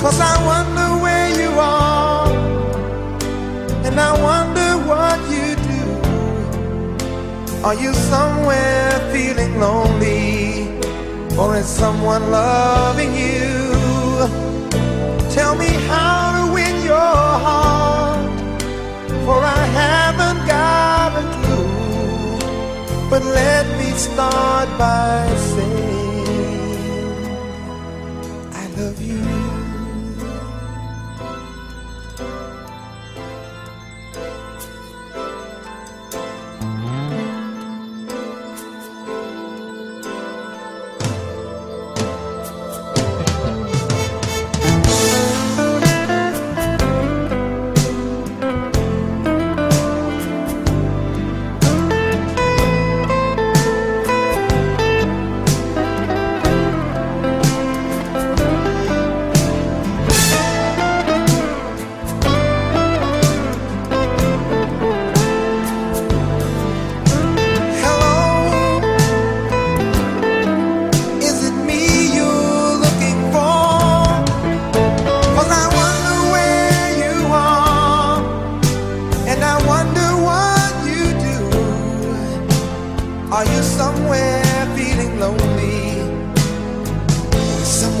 Cause I wonder where you are, and I wonder what you do. Are you somewhere feeling lonely, or is someone loving you? Tell me how to win your heart, for I haven't got a clue. But let me start by saying, I love you.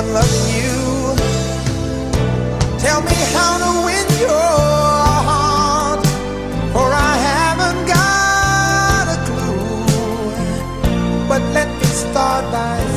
Someone loving you? Tell me how to win your heart, for I haven't got a clue. But let me start by